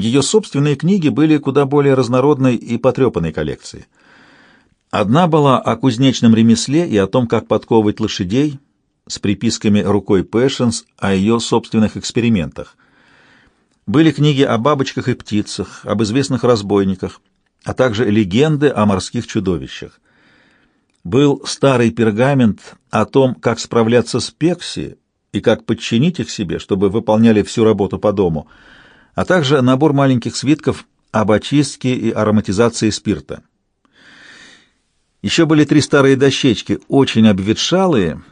Ее собственные книги были куда более разнородной и потрепанной коллекцией. Одна была о кузнечном ремесле и о том, как подковывать лошадей, с приписками рукой Пэшенс о ее собственных экспериментах. Были книги о бабочках и птицах, об известных разбойниках, а также легенды о морских чудовищах. Был старый пергамент о том, как справляться с Пекси и как подчинить их себе, чтобы выполняли всю работу по дому, а также набор маленьких свитков об очистке и ароматизации спирта. Еще были три старые дощечки, очень обветшалые,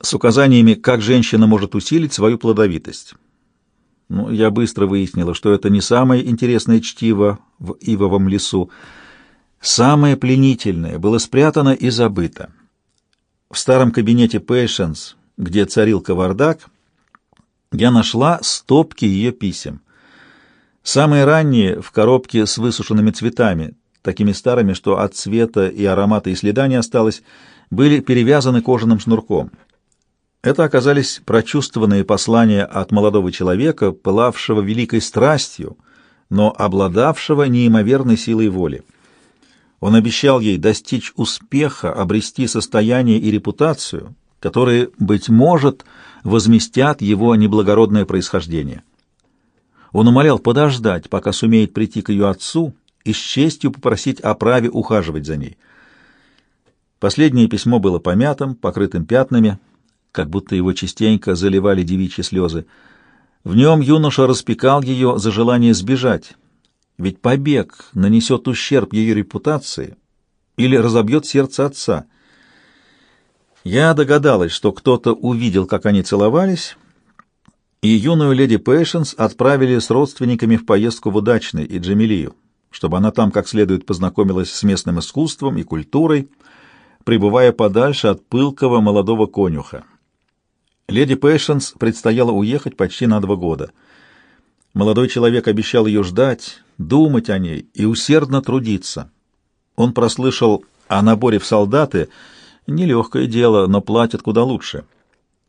с указаниями, как женщина может усилить свою плодовитость. Ну, я быстро выяснила, что это не самое интересное чтиво в ивовом лесу. Самое пленительное было спрятано и забыто. В старом кабинете Пэйшенс, где царил кавардак, я нашла стопки ее писем. Самые ранние в коробке с высушенными цветами, такими старыми, что от цвета и аромата и следа не осталось, были перевязаны кожаным шнурком. Это оказались прочувствованные послания от молодого человека, пылавшего великой страстью, но обладавшего неимоверной силой воли. Он обещал ей достичь успеха, обрести состояние и репутацию, которые, быть может, возместят его неблагородное происхождение. Он умолял подождать, пока сумеет прийти к ее отцу и с честью попросить о праве ухаживать за ней. Последнее письмо было помятым, покрытым пятнами, как будто его частенько заливали девичьи слезы. В нем юноша распекал ее за желание сбежать, ведь побег нанесет ущерб ее репутации или разобьет сердце отца. Я догадалась, что кто-то увидел, как они целовались, и юную леди Пэйшенс отправили с родственниками в поездку в Удачный и Джамилию, чтобы она там как следует познакомилась с местным искусством и культурой, пребывая подальше от пылкого молодого конюха. Леди Пэйшенс предстояло уехать почти на два года. Молодой человек обещал ее ждать, думать о ней и усердно трудиться. Он прослышал о наборе в солдаты. Нелегкое дело, но платят куда лучше.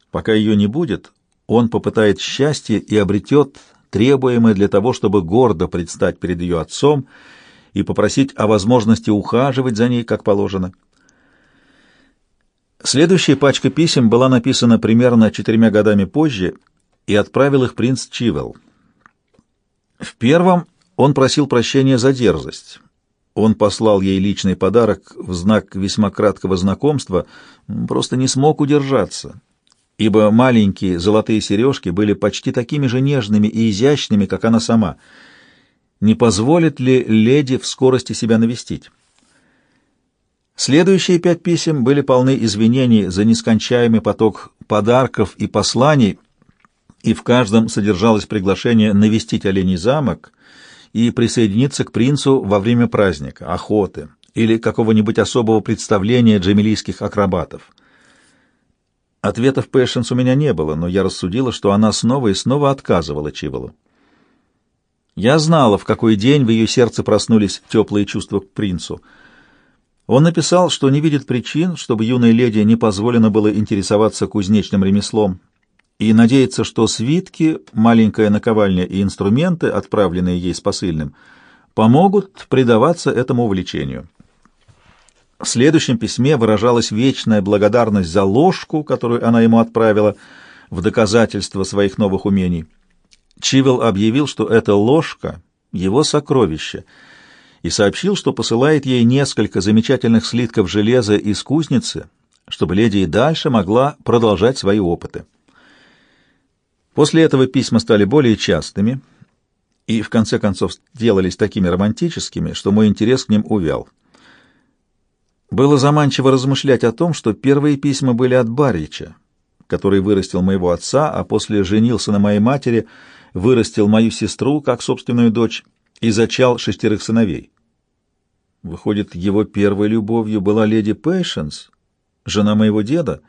Пока ее не будет, он попытает счастье и обретет требуемое для того, чтобы гордо предстать перед ее отцом и попросить о возможности ухаживать за ней, как положено. Следующая пачка писем была написана примерно четырьмя годами позже и отправил их принц Чивел. В первом он просил прощения за дерзость. Он послал ей личный подарок в знак весьма краткого знакомства, просто не смог удержаться, ибо маленькие золотые сережки были почти такими же нежными и изящными, как она сама. Не позволит ли леди в скорости себя навестить? Следующие пять писем были полны извинений за нескончаемый поток подарков и посланий, и в каждом содержалось приглашение навестить Оленей замок и присоединиться к принцу во время праздника, охоты или какого-нибудь особого представления джемилийских акробатов. Ответов Пэшенс у меня не было, но я рассудила, что она снова и снова отказывала Чиволу. Я знала, в какой день в ее сердце проснулись теплые чувства к принцу — он написал, что не видит причин, чтобы юной леди не позволено было интересоваться кузнечным ремеслом, и надеется, что свитки, маленькая наковальня и инструменты, отправленные ей с посыльным, помогут предаваться этому увлечению. В следующем письме выражалась вечная благодарность за ложку, которую она ему отправила, в доказательство своих новых умений. Чивел объявил, что эта ложка — его сокровище — и сообщил, что посылает ей несколько замечательных слитков железа из кузницы, чтобы леди и дальше могла продолжать свои опыты. После этого письма стали более частыми и, в конце концов, делались такими романтическими, что мой интерес к ним увял. Было заманчиво размышлять о том, что первые письма были от Барича, который вырастил моего отца, а после женился на моей матери, вырастил мою сестру как собственную дочь и зачал шестерых сыновей. Выходит, его первой любовью была леди Пэйшенс, жена моего деда,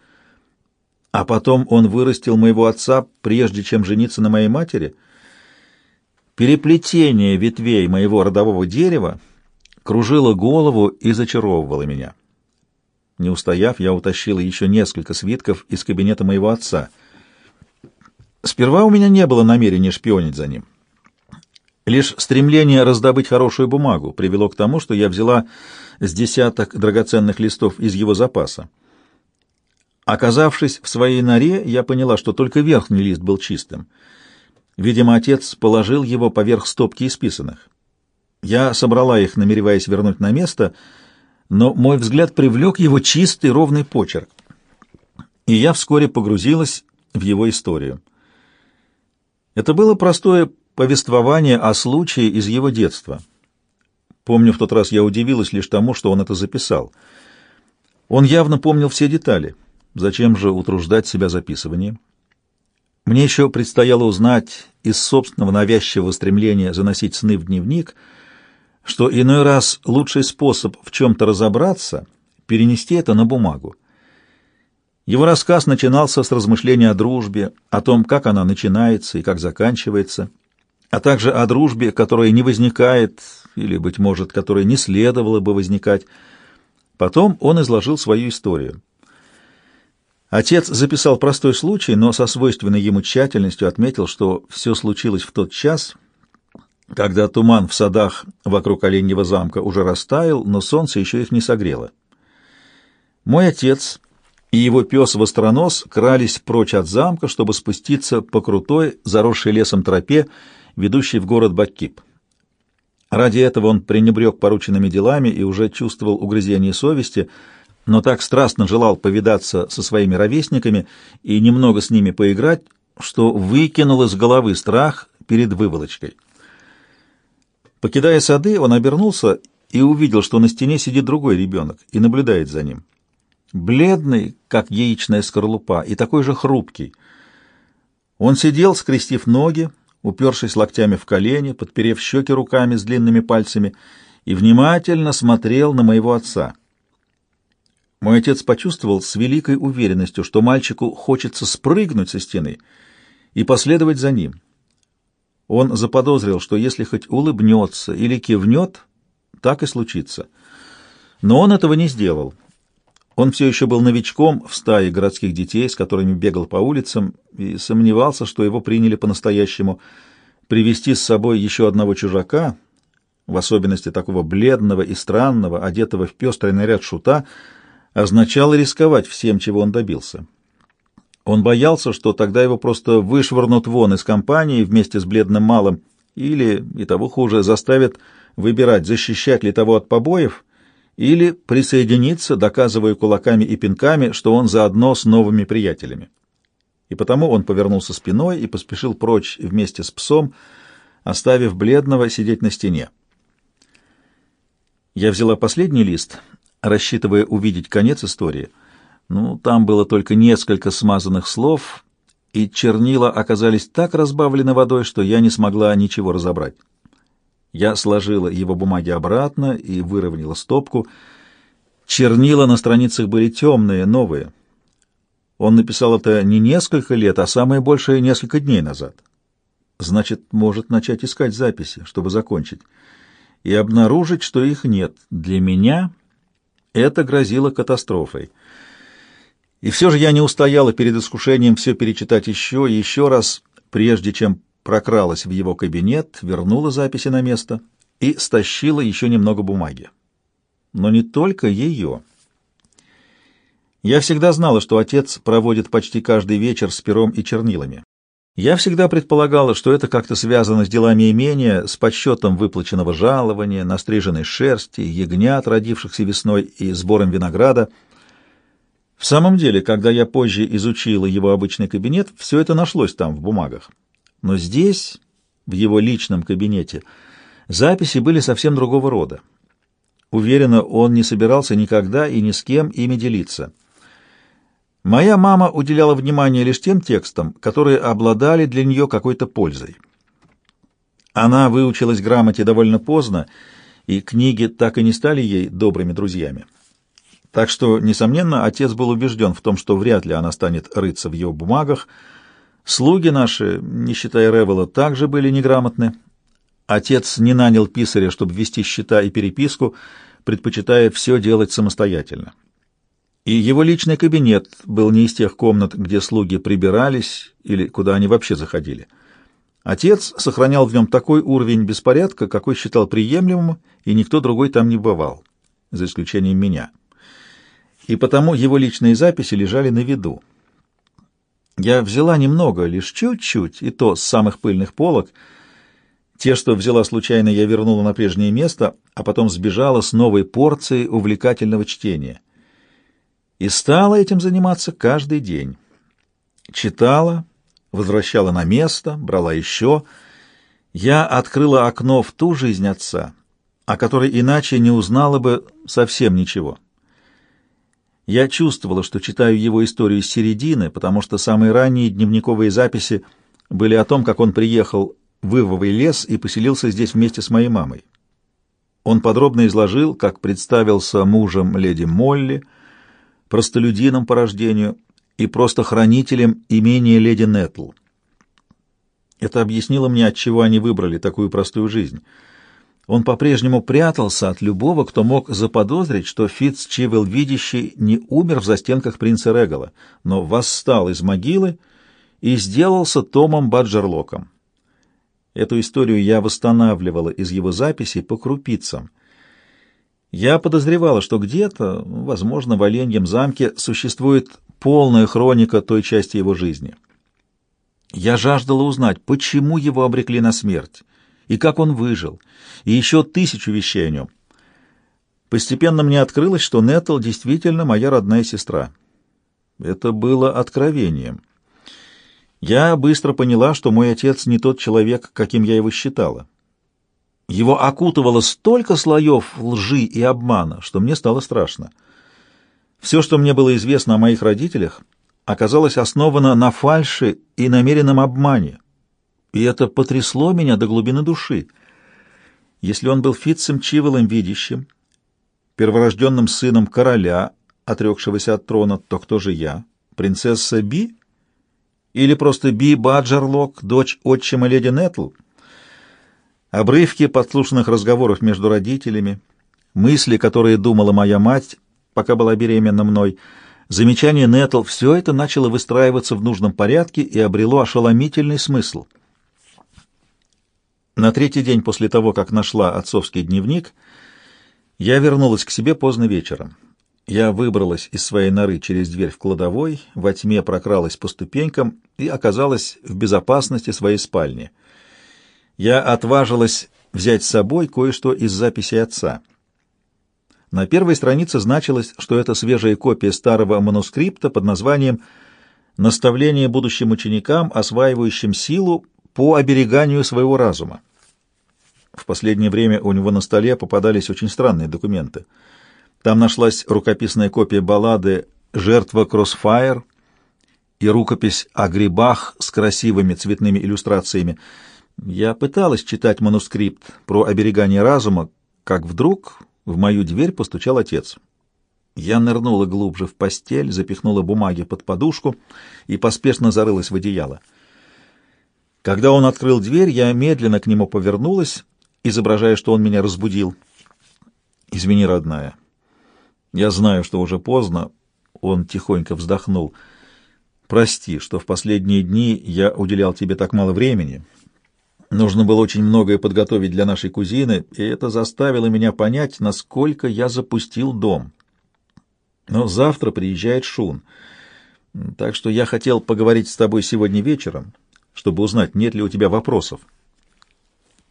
а потом он вырастил моего отца, прежде чем жениться на моей матери. Переплетение ветвей моего родового дерева кружило голову и зачаровывало меня. Не устояв, я утащила еще несколько свитков из кабинета моего отца. Сперва у меня не было намерения шпионить за ним. Лишь стремление раздобыть хорошую бумагу привело к тому, что я взяла с десяток драгоценных листов из его запаса. Оказавшись в своей норе, я поняла, что только верхний лист был чистым. Видимо, отец положил его поверх стопки исписанных. Я собрала их, намереваясь вернуть на место, но мой взгляд привлек его чистый ровный почерк. И я вскоре погрузилась в его историю. Это было простое повествование о случае из его детства. Помню, в тот раз я удивилась лишь тому, что он это записал. Он явно помнил все детали. Зачем же утруждать себя записыванием? Мне еще предстояло узнать из собственного навязчивого стремления заносить сны в дневник, что иной раз лучший способ в чем-то разобраться — перенести это на бумагу. Его рассказ начинался с размышления о дружбе, о том, как она начинается и как заканчивается, а также о дружбе, которая не возникает, или, быть может, которая не следовало бы возникать. Потом он изложил свою историю. Отец записал простой случай, но со свойственной ему тщательностью отметил, что все случилось в тот час, когда туман в садах вокруг Оленьего замка уже растаял, но солнце еще их не согрело. Мой отец и его пес Востронос крались прочь от замка, чтобы спуститься по крутой, заросшей лесом тропе, ведущей в город Баккип. Ради этого он пренебрег порученными делами и уже чувствовал угрызение совести — но так страстно желал повидаться со своими ровесниками и немного с ними поиграть, что выкинул из головы страх перед выволочкой. Покидая сады, он обернулся и увидел, что на стене сидит другой ребенок и наблюдает за ним. Бледный, как яичная скорлупа, и такой же хрупкий. Он сидел, скрестив ноги, упершись локтями в колени, подперев щеки руками с длинными пальцами, и внимательно смотрел на моего отца — мой отец почувствовал с великой уверенностью, что мальчику хочется спрыгнуть со стены и последовать за ним. Он заподозрил, что если хоть улыбнется или кивнет, так и случится. Но он этого не сделал. Он все еще был новичком в стае городских детей, с которыми бегал по улицам, и сомневался, что его приняли по-настоящему. Привести с собой еще одного чужака, в особенности такого бледного и странного, одетого в пестрый наряд шута, означало рисковать всем, чего он добился. Он боялся, что тогда его просто вышвырнут вон из компании вместе с бледным малым, или, и того хуже, заставят выбирать, защищать ли того от побоев, или присоединиться, доказывая кулаками и пинками, что он заодно с новыми приятелями. И потому он повернулся спиной и поспешил прочь вместе с псом, оставив бледного сидеть на стене. Я взяла последний лист — рассчитывая увидеть конец истории. Ну, там было только несколько смазанных слов, и чернила оказались так разбавлены водой, что я не смогла ничего разобрать. Я сложила его бумаги обратно и выровняла стопку. Чернила на страницах были темные, новые. Он написал это не несколько лет, а самое большее несколько дней назад. Значит, может начать искать записи, чтобы закончить, и обнаружить, что их нет. Для меня это грозило катастрофой. И все же я не устояла перед искушением все перечитать еще и еще раз, прежде чем прокралась в его кабинет, вернула записи на место и стащила еще немного бумаги. Но не только ее. Я всегда знала, что отец проводит почти каждый вечер с пером и чернилами. Я всегда предполагала, что это как-то связано с делами имения, с подсчетом выплаченного жалования, настриженной шерсти, ягнят, родившихся весной, и сбором винограда. В самом деле, когда я позже изучила его обычный кабинет, все это нашлось там, в бумагах. Но здесь, в его личном кабинете, записи были совсем другого рода. Уверена, он не собирался никогда и ни с кем ими делиться. Моя мама уделяла внимание лишь тем текстам, которые обладали для нее какой-то пользой. Она выучилась грамоте довольно поздно, и книги так и не стали ей добрыми друзьями. Так что, несомненно, отец был убежден в том, что вряд ли она станет рыться в его бумагах. Слуги наши, не считая Ревела, также были неграмотны. Отец не нанял писаря, чтобы вести счета и переписку, предпочитая все делать самостоятельно. И его личный кабинет был не из тех комнат, где слуги прибирались или куда они вообще заходили. Отец сохранял в нем такой уровень беспорядка, какой считал приемлемым, и никто другой там не бывал, за исключением меня. И потому его личные записи лежали на виду. Я взяла немного, лишь чуть-чуть, и то с самых пыльных полок. Те, что взяла случайно, я вернула на прежнее место, а потом сбежала с новой порцией увлекательного чтения. И стала этим заниматься каждый день. Читала, возвращала на место, брала еще. Я открыла окно в ту жизнь отца, о которой иначе не узнала бы совсем ничего. Я чувствовала, что читаю его историю с середины, потому что самые ранние дневниковые записи были о том, как он приехал в Ивовый лес и поселился здесь вместе с моей мамой. Он подробно изложил, как представился мужем леди Молли, простолюдином по рождению и просто хранителем имения леди Нетл. Это объяснило мне, отчего они выбрали такую простую жизнь. Он по-прежнему прятался от любого, кто мог заподозрить, что Фитц Чивел Видящий не умер в застенках принца Регала, но восстал из могилы и сделался Томом Баджерлоком. Эту историю я восстанавливала из его записей по крупицам — я подозревала, что где-то, возможно, в Оленьем замке существует полная хроника той части его жизни. Я жаждала узнать, почему его обрекли на смерть, и как он выжил, и еще тысячу вещей о нем. Постепенно мне открылось, что Нетл действительно моя родная сестра. Это было откровением. Я быстро поняла, что мой отец не тот человек, каким я его считала. Его окутывало столько слоев лжи и обмана, что мне стало страшно. Все, что мне было известно о моих родителях, оказалось основано на фальши и намеренном обмане, и это потрясло меня до глубины души. Если он был Фитцем Чивелом видящим, перворожденным сыном короля, отрекшегося от трона, то кто же я? Принцесса Би? Или просто Би Баджерлок, дочь отчима леди Нетл? Обрывки подслушанных разговоров между родителями, мысли, которые думала моя мать, пока была беременна мной, замечание Нетл — все это начало выстраиваться в нужном порядке и обрело ошеломительный смысл. На третий день после того, как нашла отцовский дневник, я вернулась к себе поздно вечером. Я выбралась из своей норы через дверь в кладовой, во тьме прокралась по ступенькам и оказалась в безопасности своей спальни — я отважилась взять с собой кое-что из записей отца. На первой странице значилось, что это свежая копия старого манускрипта под названием «Наставление будущим ученикам, осваивающим силу по обереганию своего разума». В последнее время у него на столе попадались очень странные документы. Там нашлась рукописная копия баллады «Жертва Кроссфайр» и рукопись о грибах с красивыми цветными иллюстрациями — я пыталась читать манускрипт про оберегание разума, как вдруг в мою дверь постучал отец. Я нырнула глубже в постель, запихнула бумаги под подушку и поспешно зарылась в одеяло. Когда он открыл дверь, я медленно к нему повернулась, изображая, что он меня разбудил. «Извини, родная. Я знаю, что уже поздно». Он тихонько вздохнул. «Прости, что в последние дни я уделял тебе так мало времени. Нужно было очень многое подготовить для нашей кузины, и это заставило меня понять, насколько я запустил дом. Но завтра приезжает Шун, так что я хотел поговорить с тобой сегодня вечером, чтобы узнать, нет ли у тебя вопросов.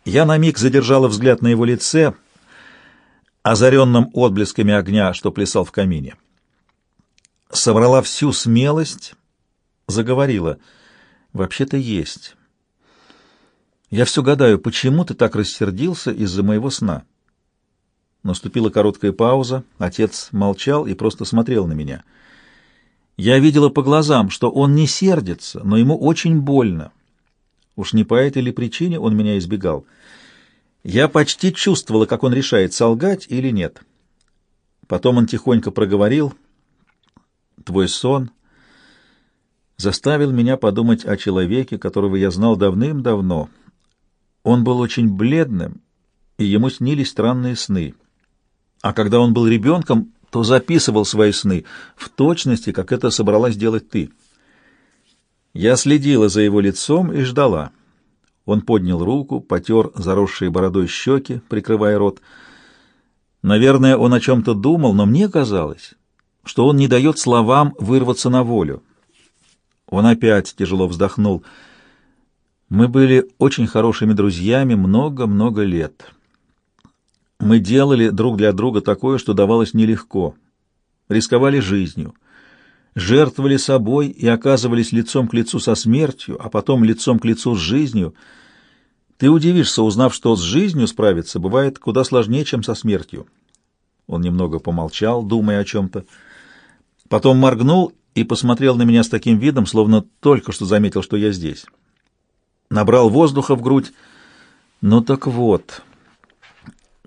Я на миг задержала взгляд на его лице, озаренном отблесками огня, что плясал в камине. Собрала всю смелость, заговорила. «Вообще-то есть». Я все гадаю, почему ты так рассердился из-за моего сна? Наступила короткая пауза, отец молчал и просто смотрел на меня. Я видела по глазам, что он не сердится, но ему очень больно. Уж не по этой ли причине он меня избегал? Я почти чувствовала, как он решает, солгать или нет. Потом он тихонько проговорил, «Твой сон заставил меня подумать о человеке, которого я знал давным-давно». Он был очень бледным, и ему снились странные сны. А когда он был ребенком, то записывал свои сны в точности, как это собралась делать ты. Я следила за его лицом и ждала. Он поднял руку, потер заросшие бородой щеки, прикрывая рот. Наверное, он о чем-то думал, но мне казалось, что он не дает словам вырваться на волю. Он опять тяжело вздохнул. Мы были очень хорошими друзьями много-много лет. Мы делали друг для друга такое, что давалось нелегко. Рисковали жизнью, жертвовали собой и оказывались лицом к лицу со смертью, а потом лицом к лицу с жизнью. Ты удивишься, узнав, что с жизнью справиться бывает куда сложнее, чем со смертью. Он немного помолчал, думая о чем-то. Потом моргнул и посмотрел на меня с таким видом, словно только что заметил, что я здесь. Набрал воздуха в грудь. Ну так вот,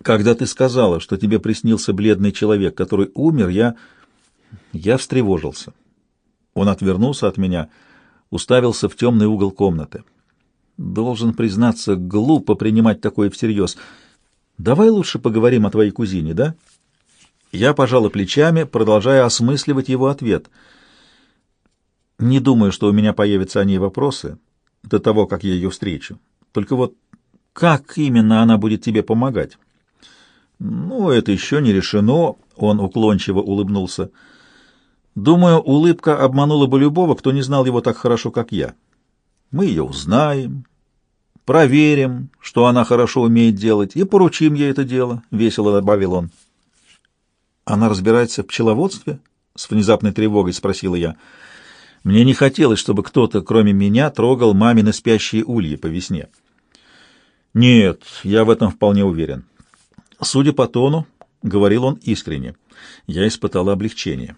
когда ты сказала, что тебе приснился бледный человек, который умер, я... я встревожился. Он отвернулся от меня, уставился в темный угол комнаты. Должен признаться, глупо принимать такое всерьез. Давай лучше поговорим о твоей кузине, да? Я пожала плечами, продолжая осмысливать его ответ — не думаю, что у меня появятся о ней вопросы до того, как я ее встречу. Только вот как именно она будет тебе помогать? Ну, это еще не решено, он уклончиво улыбнулся. Думаю, улыбка обманула бы любого, кто не знал его так хорошо, как я. Мы ее узнаем, проверим, что она хорошо умеет делать, и поручим ей это дело, — весело добавил он. Она разбирается в пчеловодстве? — с внезапной тревогой спросила я. — мне не хотелось, чтобы кто-то, кроме меня, трогал мамины спящие ульи по весне. Нет, я в этом вполне уверен. Судя по тону, говорил он искренне. Я испытала облегчение.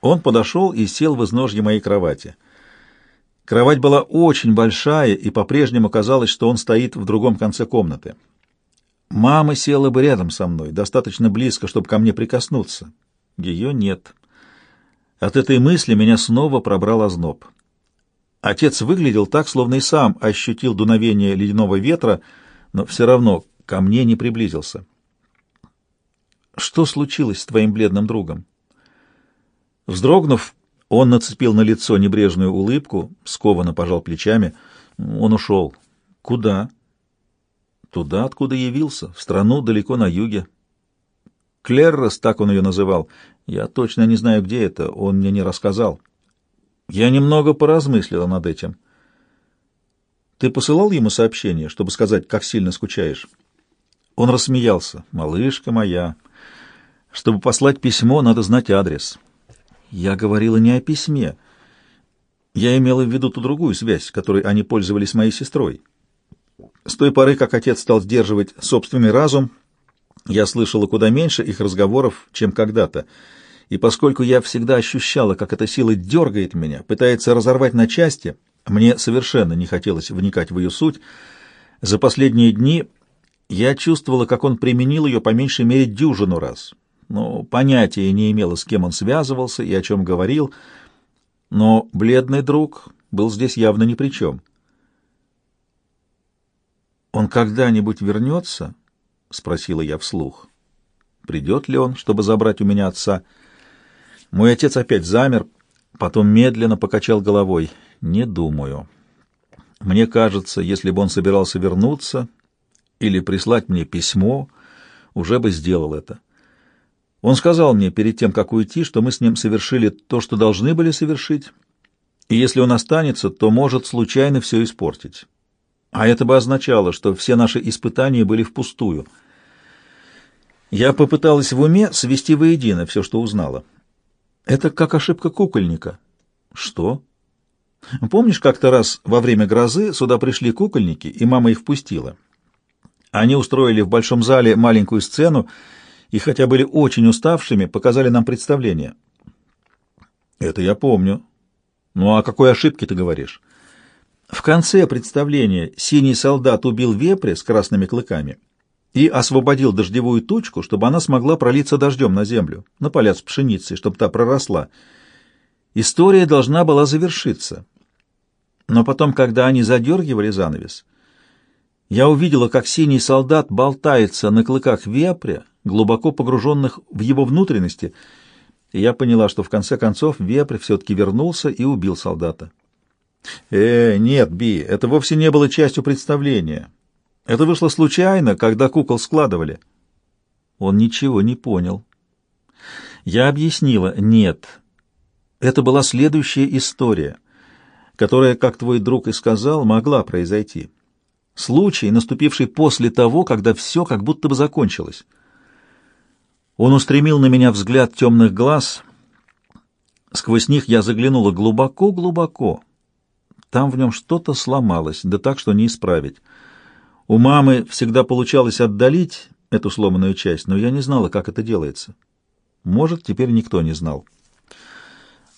Он подошел и сел в изножье моей кровати. Кровать была очень большая, и по-прежнему казалось, что он стоит в другом конце комнаты. Мама села бы рядом со мной, достаточно близко, чтобы ко мне прикоснуться. Ее нет. От этой мысли меня снова пробрал озноб. Отец выглядел так, словно и сам ощутил дуновение ледяного ветра, но все равно ко мне не приблизился. «Что случилось с твоим бледным другом?» Вздрогнув, он нацепил на лицо небрежную улыбку, скованно пожал плечами. Он ушел. «Куда?» «Туда, откуда явился, в страну далеко на юге». Клеррос, так он ее называл, я точно не знаю, где это, он мне не рассказал. Я немного поразмыслила над этим. Ты посылал ему сообщение, чтобы сказать, как сильно скучаешь? Он рассмеялся. Малышка моя, чтобы послать письмо, надо знать адрес. Я говорила не о письме. Я имела в виду ту другую связь, которой они пользовались моей сестрой. С той поры, как отец стал сдерживать собственный разум, я слышала куда меньше их разговоров, чем когда-то и поскольку я всегда ощущала, как эта сила дергает меня, пытается разорвать на части, мне совершенно не хотелось вникать в ее суть, за последние дни я чувствовала, как он применил ее по меньшей мере дюжину раз. Но понятия не имела, с кем он связывался и о чем говорил, но бледный друг был здесь явно ни при чем. «Он когда-нибудь вернется?» — спросила я вслух. «Придет ли он, чтобы забрать у меня отца?» Мой отец опять замер, потом медленно покачал головой. «Не думаю. Мне кажется, если бы он собирался вернуться или прислать мне письмо, уже бы сделал это. Он сказал мне перед тем, как уйти, что мы с ним совершили то, что должны были совершить, и если он останется, то может случайно все испортить. А это бы означало, что все наши испытания были впустую. Я попыталась в уме свести воедино все, что узнала. Это как ошибка кукольника. Что? Помнишь, как-то раз во время грозы сюда пришли кукольники, и мама их впустила? Они устроили в большом зале маленькую сцену, и хотя были очень уставшими, показали нам представление. Это я помню. Ну, о какой ошибке ты говоришь? В конце представления синий солдат убил вепря с красными клыками — и освободил дождевую тучку, чтобы она смогла пролиться дождем на землю, на поля с пшеницей, чтобы та проросла. История должна была завершиться. Но потом, когда они задергивали занавес, я увидела, как синий солдат болтается на клыках вепря, глубоко погруженных в его внутренности, и я поняла, что в конце концов вепрь все-таки вернулся и убил солдата. Э, нет, Би, это вовсе не было частью представления. Это вышло случайно, когда кукол складывали. Он ничего не понял. Я объяснила, нет. Это была следующая история, которая, как твой друг и сказал, могла произойти. Случай, наступивший после того, когда все как будто бы закончилось. Он устремил на меня взгляд темных глаз. Сквозь них я заглянула глубоко-глубоко. Там в нем что-то сломалось, да так, что не исправить. У мамы всегда получалось отдалить эту сломанную часть, но я не знала, как это делается. Может, теперь никто не знал.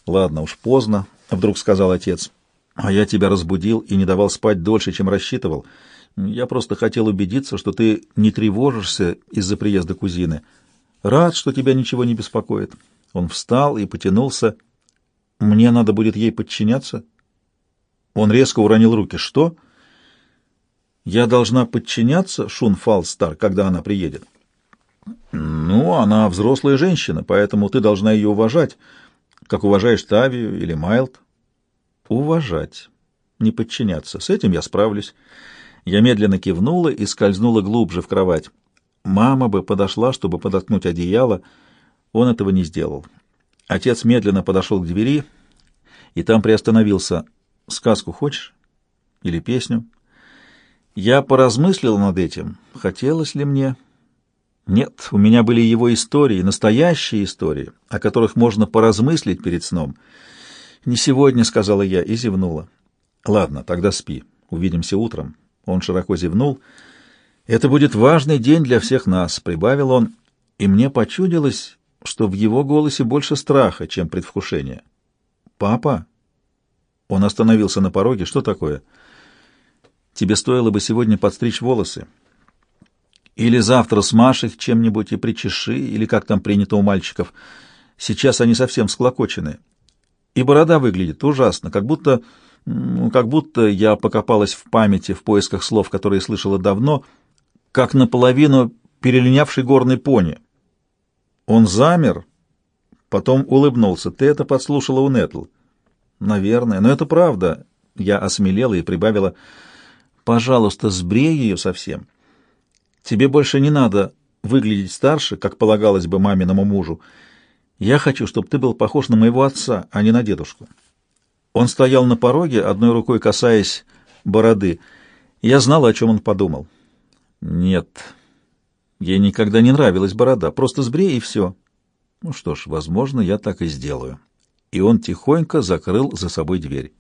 «Ладно уж, поздно», — вдруг сказал отец. «А я тебя разбудил и не давал спать дольше, чем рассчитывал. Я просто хотел убедиться, что ты не тревожишься из-за приезда кузины». Рад, что тебя ничего не беспокоит. Он встал и потянулся. Мне надо будет ей подчиняться? Он резко уронил руки. Что? Я должна подчиняться Шун Фалстар, когда она приедет? Ну, она взрослая женщина, поэтому ты должна ее уважать, как уважаешь Тавию или Майлд. Уважать, не подчиняться. С этим я справлюсь. Я медленно кивнула и скользнула глубже в кровать. Мама бы подошла, чтобы подоткнуть одеяло. Он этого не сделал. Отец медленно подошел к двери и там приостановился. «Сказку хочешь? Или песню?» Я поразмыслил над этим. Хотелось ли мне? Нет, у меня были его истории, настоящие истории, о которых можно поразмыслить перед сном. «Не сегодня», — сказала я и зевнула. «Ладно, тогда спи. Увидимся утром». Он широко зевнул. «Это будет важный день для всех нас», — прибавил он, и мне почудилось, что в его голосе больше страха, чем предвкушения. «Папа?» Он остановился на пороге. «Что такое?» «Тебе стоило бы сегодня подстричь волосы. Или завтра смажь их чем-нибудь и причеши, или как там принято у мальчиков. Сейчас они совсем склокочены. И борода выглядит ужасно, как будто... как будто я покопалась в памяти в поисках слов, которые слышала давно — как наполовину перелинявший горный пони. Он замер, потом улыбнулся. «Ты это подслушала у Нетл?» «Наверное, но это правда». Я осмелела и прибавила. «Пожалуйста, сбрей ее совсем. Тебе больше не надо выглядеть старше, как полагалось бы маминому мужу. Я хочу, чтобы ты был похож на моего отца, а не на дедушку». Он стоял на пороге, одной рукой касаясь бороды. Я знала, о чем он подумал. Нет, ей никогда не нравилась борода. Просто сбрей и все. Ну что ж, возможно, я так и сделаю. И он тихонько закрыл за собой дверь.